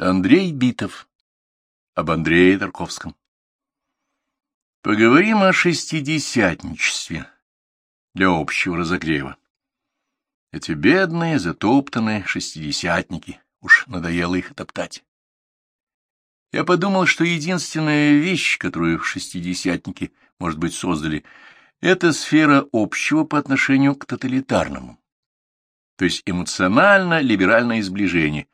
Андрей Битов. Об Андрее Тарковском. Поговорим о шестидесятничестве для общего разогрева. Эти бедные, затоптанные шестидесятники, уж надоело их топтать. Я подумал, что единственная вещь, которую шестидесятники, может быть, создали, это сфера общего по отношению к тоталитарному. То есть эмоционально-либеральное сближение,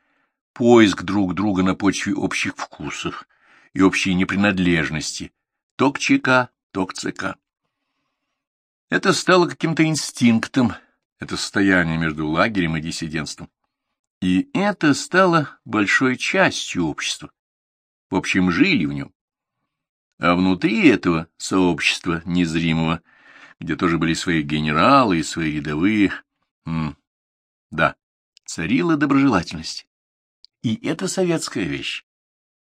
поиск друг друга на почве общих вкусов и общей непринадлежности, то к ЧК, то к ЦК. Это стало каким-то инстинктом, это состояние между лагерем и диссидентством. И это стало большой частью общества. В общем, жили в нем. А внутри этого сообщества незримого, где тоже были свои генералы и свои рядовые, да, царила доброжелательность. И это советская вещь.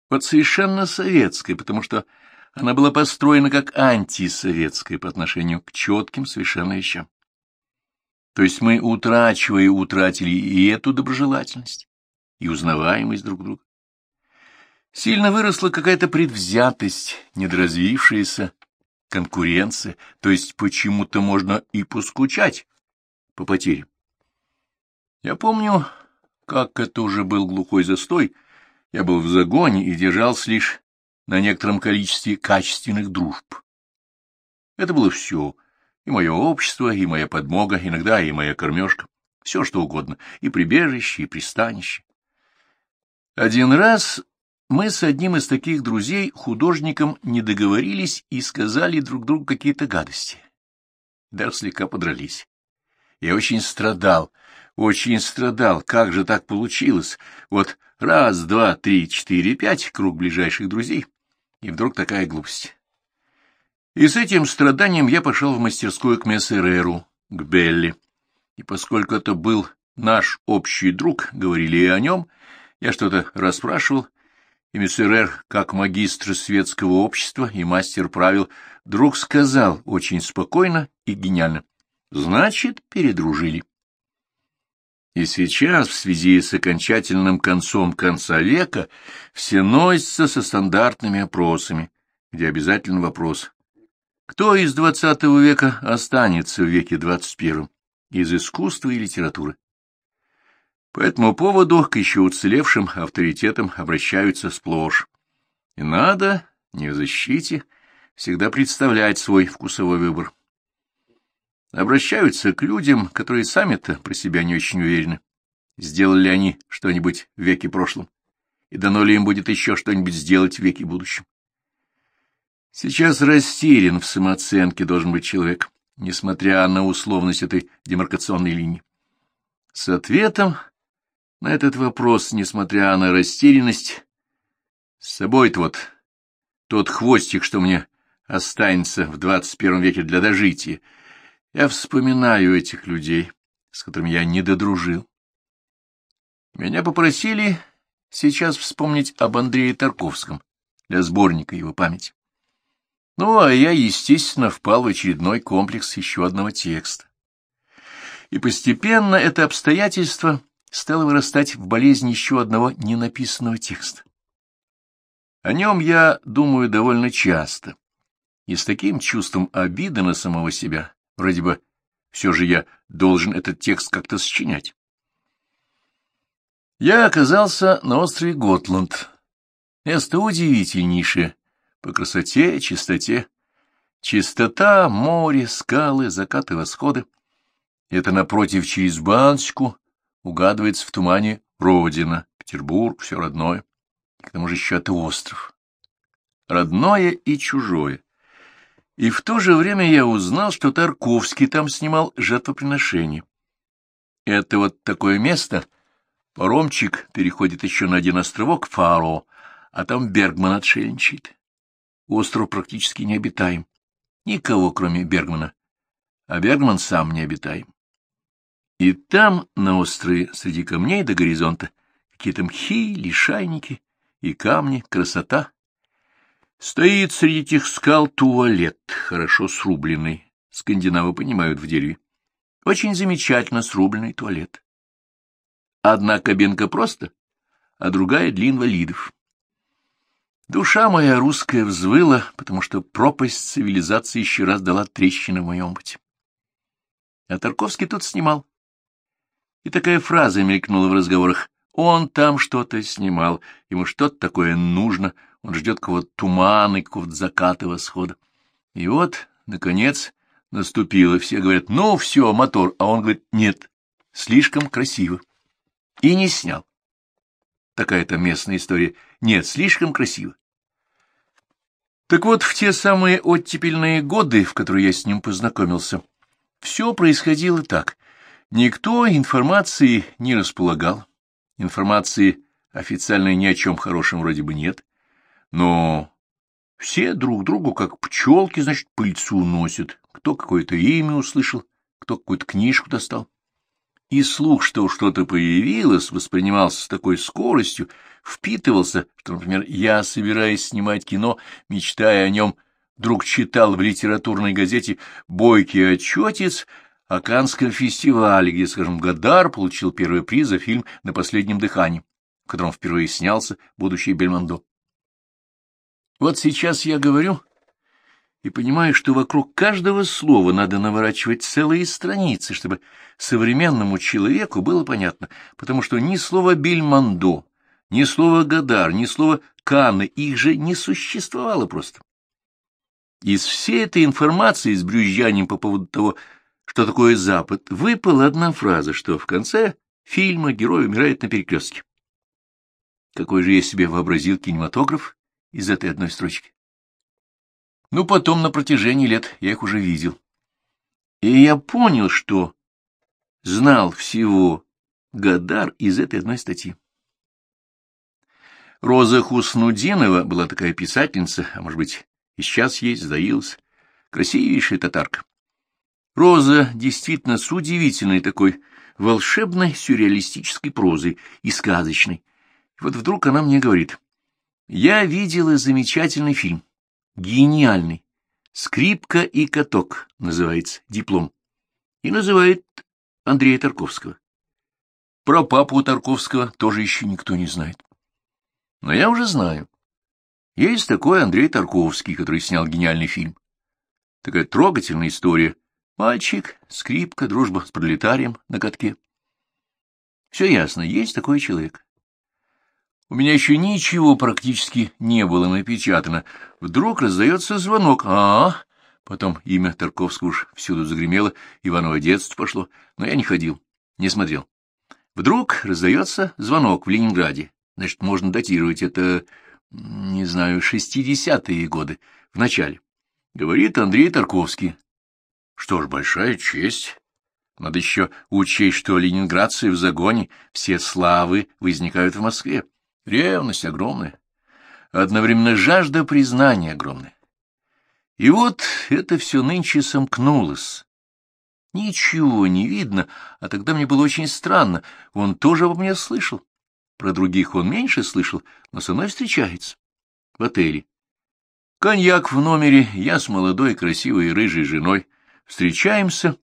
Вот совершенно советская, потому что она была построена как антисоветская по отношению к четким совершенно вещам. То есть мы, утрачивая, утратили и эту доброжелательность, и узнаваемость друг друга. Сильно выросла какая-то предвзятость, недоразвившаяся конкуренция, то есть почему-то можно и поскучать по потерям. Я помню, как это уже был глухой застой, я был в загоне и держался лишь на некотором количестве качественных дружб. Это было все, и мое общество, и моя подмога, иногда и моя кормежка, все что угодно, и прибежище, и пристанище. Один раз мы с одним из таких друзей, художником, не договорились и сказали друг другу какие-то гадости. Даже слегка подрались. Я очень страдал, очень страдал, как же так получилось? Вот раз, два, три, четыре, пять, круг ближайших друзей, и вдруг такая глупость. И с этим страданием я пошел в мастерскую к Мессереру, к Белли. И поскольку это был наш общий друг, говорили и о нем, я что-то расспрашивал, и Мессерер, как магистр светского общества и мастер правил, друг сказал очень спокойно и гениально, «Значит, передружили». И сейчас, в связи с окончательным концом конца века, все носятся со стандартными опросами, где обязательно вопрос «Кто из двадцатого века останется в веке первом из искусства и литературы?» По этому поводу к еще уцелевшим авторитетам обращаются сплошь. И надо, не в защите, всегда представлять свой вкусовой выбор обращаются к людям, которые сами-то про себя не очень уверены. Сделали ли они что-нибудь в веке прошлом, и дано ли им будет еще что-нибудь сделать в веке будущем. Сейчас растерян в самооценке должен быть человек, несмотря на условность этой демаркационной линии. С ответом на этот вопрос, несмотря на растерянность, с собой-то вот тот хвостик, что мне останется в двадцать первом веке для дожития, я вспоминаю этих людей, с которыми я не додружил. Меня попросили сейчас вспомнить об Андрее Тарковском для сборника его памяти. Ну, а я, естественно, впал в очередной комплекс еще одного текста. И постепенно это обстоятельство стало вырастать в болезнь еще одного ненаписанного текста. О нем я думаю довольно часто, и с таким чувством обиды на самого себя, Вроде бы все же я должен этот текст как-то сочинять. Я оказался на острове Готланд. Место удивительнейшее по красоте, чистоте. Чистота, море, скалы, закаты, восходы. Это напротив через Банску угадывается в тумане родина, Петербург, все родное. К тому же еще это остров. Родное и чужое. И в то же время я узнал, что Тарковский там снимал жертвоприношение. Это вот такое место. Паромчик переходит еще на один островок, Фаро, а там Бергман отшельничает. Остров практически необитаем. Никого, кроме Бергмана. А Бергман сам необитаем. И там, на острове, среди камней до горизонта, какие-то мхи, лишайники и камни, красота — Стоит среди этих скал туалет, хорошо срубленный. Скандинавы понимают в дереве. Очень замечательно срубленный туалет. Одна кабинка просто, а другая для инвалидов. Душа моя русская взвыла, потому что пропасть цивилизации еще раз дала трещины в моем пути. А Тарковский тут снимал. И такая фраза мелькнула в разговорах. Он там что-то снимал, ему что-то такое нужно, он ждет кого-то тумана, какого-то заката, восхода. И вот, наконец, наступило. Все говорят, ну все, мотор, а он говорит, нет, слишком красиво. И не снял. Такая-то местная история. Нет, слишком красиво. Так вот, в те самые оттепельные годы, в которые я с ним познакомился, все происходило так. Никто информации не располагал. Информации официальной ни о чем хорошем вроде бы нет. Но все друг другу, как пчелки, значит, пыльцу носят. Кто какое-то имя услышал, кто какую-то книжку достал. И слух, что что-то появилось, воспринимался с такой скоростью, впитывался, что, например, я, собираясь снимать кино, мечтая о нем, вдруг читал в литературной газете бойкий отчетец о Канском фестивале, где, скажем, Гадар получил первый приз за фильм «На последнем дыхании», в котором впервые снялся будущий Бельмондо. Вот сейчас я говорю и понимаю, что вокруг каждого слова надо наворачивать целые страницы, чтобы современному человеку было понятно, потому что ни слова «бельмондо», ни слова «гадар», ни слова «каны» их же не существовало просто. Из всей этой информации с брюзжанием по поводу того, что такое Запад, выпала одна фраза, что в конце фильма герой умирает на перекрестке. Какой же я себе вообразил кинематограф из этой одной строчки? Ну, потом на протяжении лет я их уже видел. И я понял, что знал всего Гадар из этой одной статьи. Роза Хуснудинова была такая писательница, а может быть, и сейчас есть, сдаилась, красивейшая татарка. Роза действительно с удивительной такой волшебной сюрреалистической прозой и сказочной. И вот вдруг она мне говорит, «Я видела замечательный фильм, гениальный, «Скрипка и каток» называется, диплом, и называет Андрея Тарковского. Про папу Тарковского тоже еще никто не знает. Но я уже знаю. Есть такой Андрей Тарковский, который снял гениальный фильм. Такая трогательная история. Мальчик, скрипка, дружба с пролетарием на катке. Все ясно, есть такой человек. У меня еще ничего практически не было напечатано. Вдруг раздается звонок. А, -а, -а. Потом имя Тарковского уж всюду загремело, Иваново детство пошло, но я не ходил, не смотрел. Вдруг раздается звонок в Ленинграде. Значит, можно датировать это, не знаю, шестидесятые годы, в начале. Говорит Андрей Тарковский. Что ж, большая честь. Надо еще учесть, что ленинградцы в загоне, все славы возникают в Москве. Ревность огромная. Одновременно жажда признания огромная. И вот это все нынче сомкнулось. Ничего не видно, а тогда мне было очень странно. Он тоже обо мне слышал. Про других он меньше слышал, но со мной встречается. В отеле. Коньяк в номере, я с молодой, красивой и рыжей женой. Встречаемся,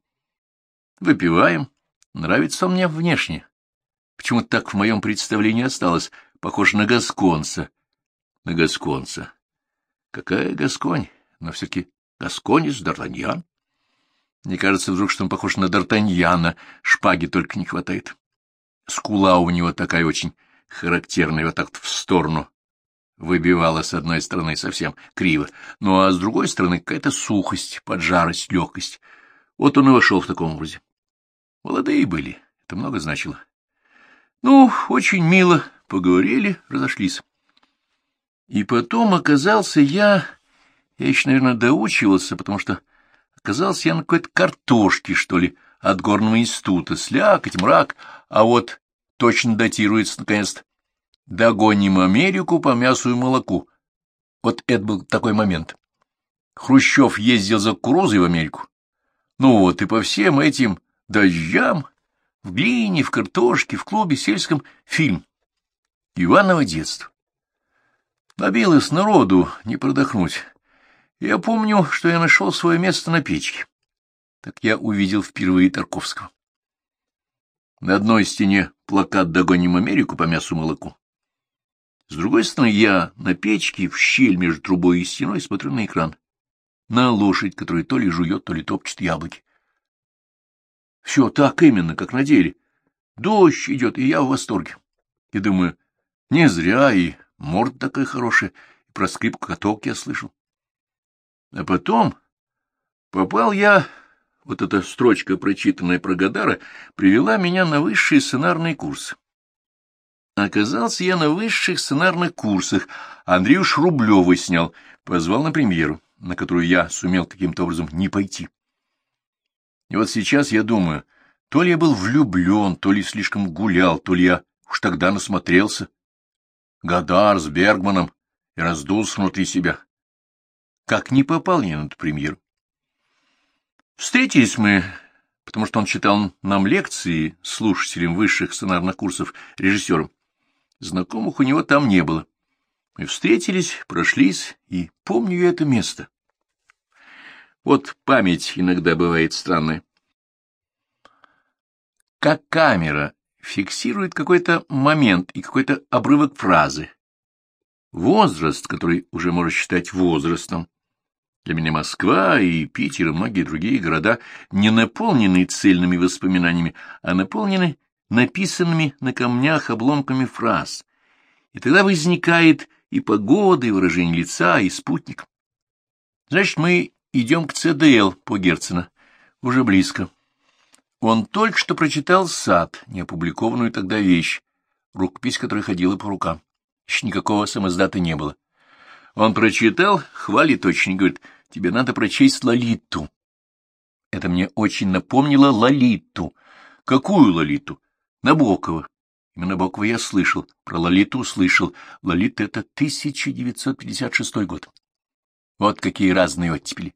выпиваем. Нравится он мне внешне. Почему-то так в моем представлении осталось. Похож на гасконца. На гасконца. Какая гасконь? Но все-таки гасконец, Д'Артаньян. Мне кажется вдруг, что он похож на Д'Артаньяна. Шпаги только не хватает. Скула у него такая очень характерная, вот так в сторону выбивала с одной стороны совсем криво, ну а с другой стороны какая-то сухость, поджарость, легкость. Вот он и вошел в таком образе. Молодые были, это много значило. Ну, очень мило, поговорили, разошлись. И потом оказался я... Я еще, наверное, доучивался, потому что оказался я на какой-то картошке, что ли, от горного института, слякоть, мрак, а вот точно датируется, наконец-то. Догоним Америку по мясу и молоку. Вот это был такой момент. Хрущев ездил за кукурузой в Америку. Ну вот, и по всем этим дождям, в глине, в картошке, в клубе сельском, фильм. Иваново детство. Набилось народу, не продохнуть. Я помню, что я нашел свое место на печке. Так я увидел впервые Тарковского. На одной стене плакат «Догоним Америку по мясу молоку», С другой стороны, я на печке в щель между трубой и стеной смотрю на экран. На лошадь, которая то ли жует, то ли топчет яблоки. Все так именно, как на деле. Дождь идет, и я в восторге. И думаю, не зря, и морда такая хорошая, и про скрипку каток я слышал. А потом попал я, вот эта строчка, прочитанная про Гадара, привела меня на высшие сценарные курсы. Оказался я на высших сценарных курсах. Андреюш Рублевый снял, позвал на премьеру, на которую я сумел каким-то образом не пойти. И вот сейчас я думаю, то ли я был влюблен, то ли слишком гулял, то ли я уж тогда насмотрелся. Гадар с Бергманом и раздулся внутри себя. Как не попал я на эту премьеру. Встретились мы, потому что он читал нам лекции слушателям высших сценарных курсов режиссером. Знакомых у него там не было. Мы встретились, прошлись, и помню я это место. Вот память иногда бывает странная. Как камера фиксирует какой-то момент и какой-то обрывок фразы. Возраст, который уже можно считать возрастом. Для меня Москва и Питер и многие другие города не наполнены цельными воспоминаниями, а наполнены написанными на камнях обломками фраз. И тогда возникает и погода, и выражение лица, и спутник. Значит, мы идем к ЦДЛ по Герцена. Уже близко. Он только что прочитал «Сад», неопубликованную тогда вещь, рукопись которой ходила по рукам. Еще никакого самоздата не было. Он прочитал, хвалит очень, говорит, тебе надо прочесть «Лолиту». Это мне очень напомнило «Лолиту». Какую «Лолиту»? Набокова. Именно Набокова я слышал, про Лолиту услышал. Лолита — это 1956 год. Вот какие разные оттепели.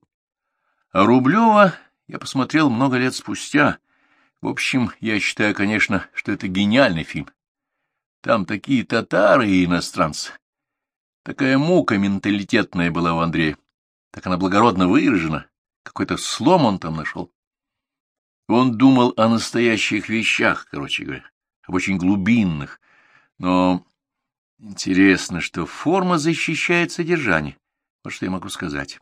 А Рублева я посмотрел много лет спустя. В общем, я считаю, конечно, что это гениальный фильм. Там такие татары и иностранцы. Такая мука менталитетная была у Андрея. Так она благородно выражена. Какой-то слом он там нашел. Он думал о настоящих вещах, короче говоря, об очень глубинных. Но интересно, что форма защищает содержание. Вот что я могу сказать.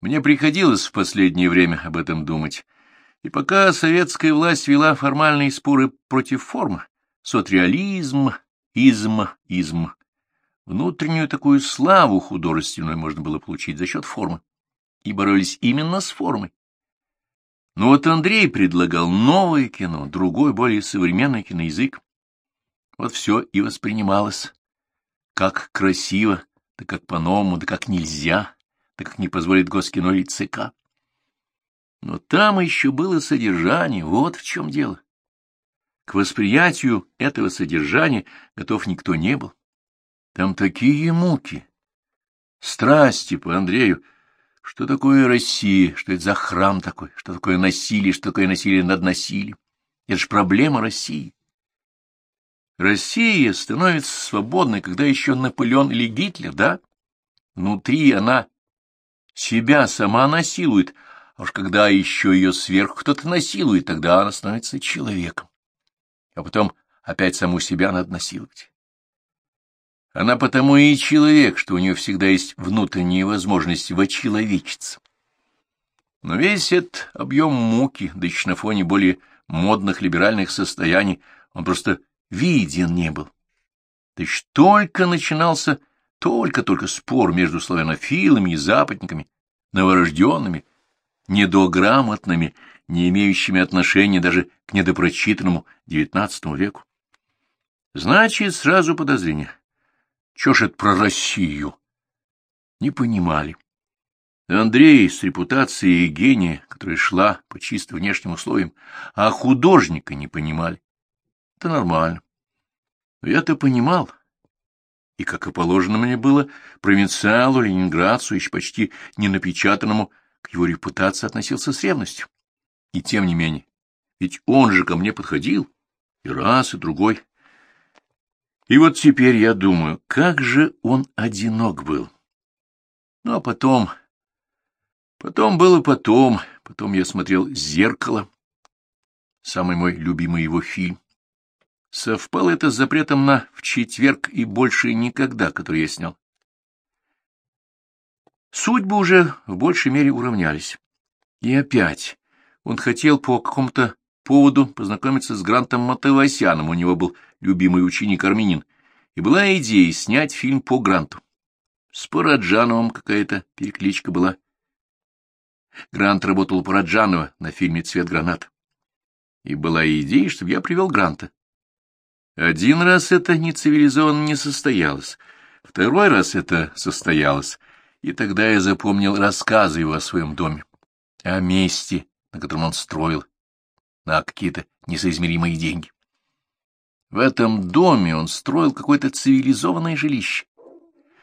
Мне приходилось в последнее время об этом думать. И пока советская власть вела формальные споры против формы, соцреализм, изм, изм, внутреннюю такую славу художественную можно было получить за счет формы. И боролись именно с формой. Но вот Андрей предлагал новое кино, другой, более современный киноязык. Вот все и воспринималось. Как красиво, да как по-новому, да как нельзя, да как не позволит Госкино и ЦК. Но там еще было содержание, вот в чем дело. К восприятию этого содержания готов никто не был. Там такие муки, страсти по Андрею, что такое Россия? Что это за храм такой? Что такое насилие? Что такое насилие над насилием? Это же проблема России. Россия становится свободной, когда еще Наполеон или Гитлер, да? Внутри она себя сама насилует, а уж когда еще ее сверху кто-то насилует, тогда она становится человеком. А потом опять саму себя надо насиловать. Она потому и человек, что у нее всегда есть внутренняя возможность вочеловечиться. Но весь этот объем муки, да еще на фоне более модных либеральных состояний, он просто виден не был. То есть только начинался только-только спор между славянофилами и западниками, новорожденными, недограмотными, не имеющими отношения даже к недопрочитанному XIX веку. Значит, сразу подозрение — чё ж это про Россию? Не понимали. Андрей с репутацией гения, которая шла по чисто внешним условиям, а художника не понимали. Это нормально. Но я-то понимал. И, как и положено мне было, провинциалу, ленинградцу, еще почти не напечатанному, к его репутации относился с ревностью. И тем не менее, ведь он же ко мне подходил, и раз, и другой, и вот теперь я думаю, как же он одинок был. Ну, а потом... Потом было потом. Потом я смотрел «Зеркало», самый мой любимый его фильм. Совпало это с запретом на «в четверг и больше никогда», который я снял. Судьбы уже в большей мере уравнялись. И опять он хотел по какому-то поводу познакомиться с Грантом Матевосяном, у него был любимый ученик армянин, и была идея снять фильм по Гранту. С Параджановым какая-то перекличка была. Грант работал у Параджанова на фильме «Цвет гранат». И была идея, чтобы я привел Гранта. Один раз это нецивилизованно не состоялось, второй раз это состоялось, и тогда я запомнил рассказы его о своем доме, о месте, на котором он строил, на какие-то несоизмеримые деньги. В этом доме он строил какое-то цивилизованное жилище.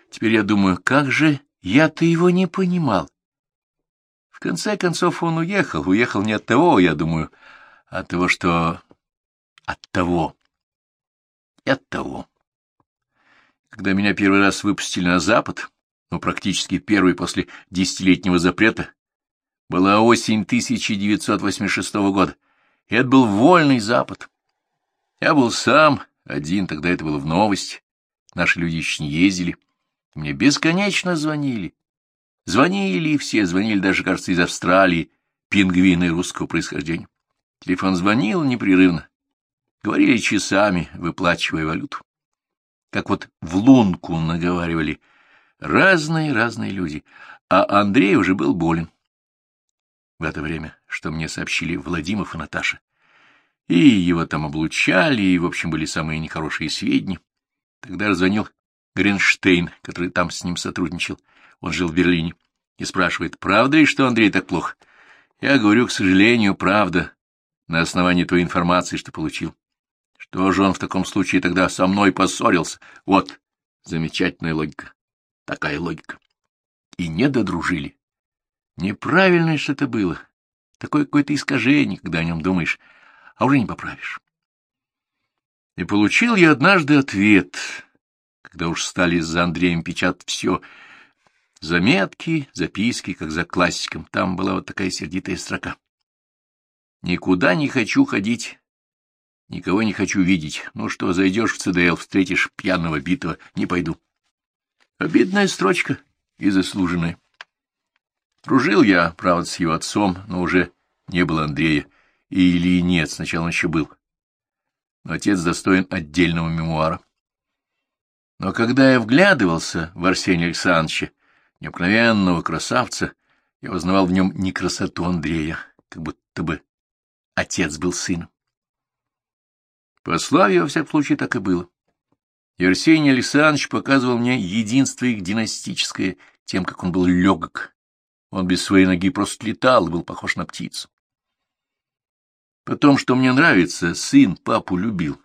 Теперь я думаю, как же я-то его не понимал. В конце концов он уехал, уехал не от того, я думаю, а от того, что... от того. И от того. Когда меня первый раз выпустили на Запад, ну, практически первый после десятилетнего запрета, была осень 1986 года, и это был вольный Запад. Я был сам, один, тогда это было в новости, наши люди еще не ездили, мне бесконечно звонили. Звонили все, звонили даже, кажется, из Австралии, пингвины русского происхождения. Телефон звонил непрерывно. Говорили часами, выплачивая валюту. Как вот в лунку наговаривали разные-разные люди, а Андрей уже был болен. В это время, что мне сообщили Владимиров и Наташа. И его там облучали, и, в общем, были самые нехорошие сведения. Тогда раззвонил Гринштейн, который там с ним сотрудничал. Он жил в Берлине. И спрашивает, правда ли, что Андрей так плохо? Я говорю, к сожалению, правда на основании той информации, что получил. Что же он в таком случае тогда со мной поссорился? Вот, замечательная логика. Такая логика. И не додружили. Неправильно что это было. Такое какое-то искажение, когда о нем думаешь, а уже не поправишь. И получил я однажды ответ, когда уж стали за Андреем печатать все. Заметки, записки, как за классиком. Там была вот такая сердитая строка. Никуда не хочу ходить, никого не хочу видеть. Ну что, зайдешь в ЦДЛ, встретишь пьяного битого, не пойду. Обидная строчка и заслуженная. Дружил я, правда, с его отцом, но уже не было Андрея. Или нет, сначала он еще был. Но отец достоин отдельного мемуара. Но когда я вглядывался в Арсения Александровича, необыкновенного красавца, я узнавал в нем не красоту Андрея, как будто бы отец был сыном. По славе, во всяком случае, так и было. И Арсений Александрович показывал мне единство их династическое тем, как он был легок. Он без своей ноги просто летал был похож на птицу. Потом, что мне нравится, сын папу любил.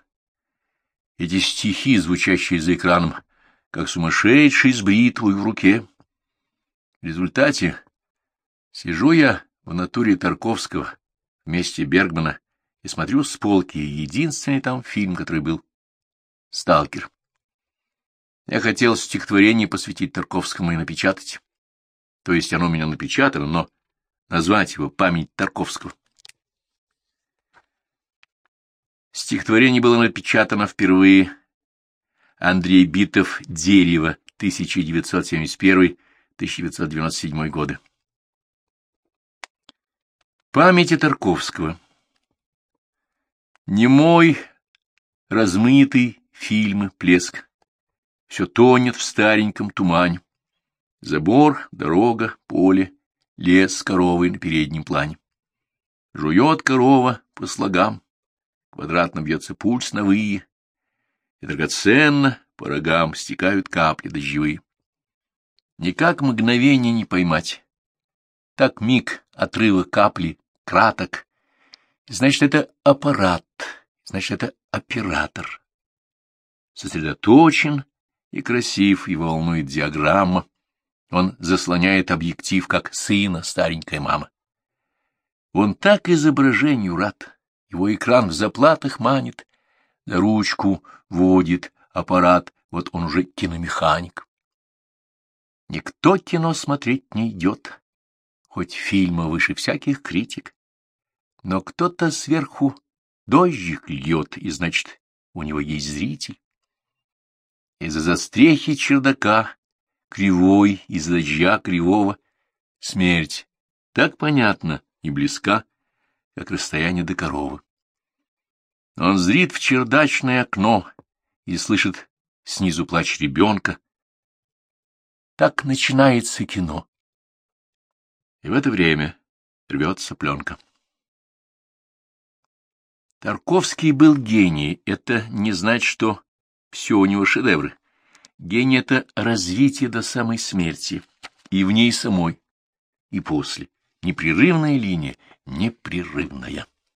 Эти стихи, звучащие за экраном, как сумасшедший с бритвой в руке. В результате сижу я в натуре Тарковского, вместе Бергмана и смотрю с полки единственный там фильм, который был «Сталкер». Я хотел стихотворение посвятить Тарковскому и напечатать. То есть оно у меня напечатано, но назвать его «Память Тарковского». Стихотворение было напечатано впервые Андрей Битов «Дерево» 1971-1997 годы. Памяти Тарковского. Немой, размытый фильмы, плеск. Все тонет в стареньком тумане. Забор, дорога, поле, лес с коровой на переднем плане. Жует корова по слогам, квадратно бьется пульс на вые, и драгоценно по рогам стекают капли дождевые. Никак мгновение не поймать. Так миг отрыва капли краток. Значит, это аппарат, значит, это оператор. Сосредоточен и красив, его волнует диаграмма. Он заслоняет объектив, как сына старенькая мама. Он так изображению рад, его экран в заплатах манит, за ручку водит аппарат, вот он уже киномеханик. Никто кино смотреть не идет, хоть фильма выше всяких критик но кто-то сверху дождик льет, и, значит, у него есть зритель. Из-за застрехи чердака, кривой, из дождя кривого, смерть так понятна и близка, как расстояние до коровы. Он зрит в чердачное окно и слышит снизу плач ребенка. Так начинается кино. И в это время рвется пленка. Тарковский был гений. Это не значит, что все у него шедевры. Гений — это развитие до самой смерти, и в ней самой, и после. Непрерывная линия, непрерывная.